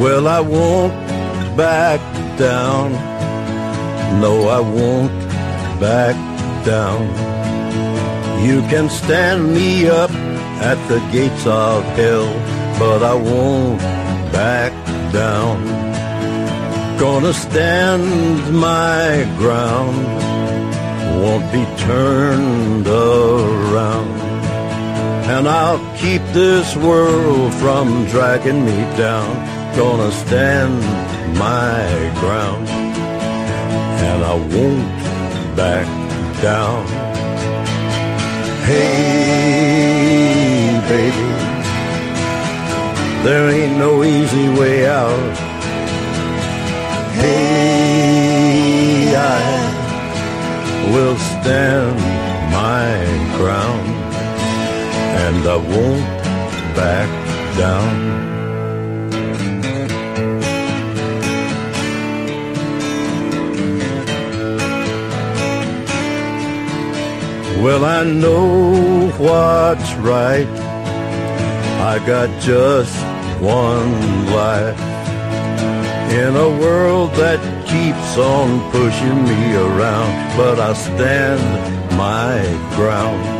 Well, I won't back down. No, I won't back down. You can stand me up at the gates of hell, but I won't back down. Gonna stand my ground, won't be turned. And I'll keep this world from dragging me down. Gonna stand my ground, and I won't back down. Hey, baby, there ain't no easy way out. Hey, I will stand my ground, and I won't back down. Well, I know what's right. I got just one life. In a world that keeps on pushing me around, but I stand my ground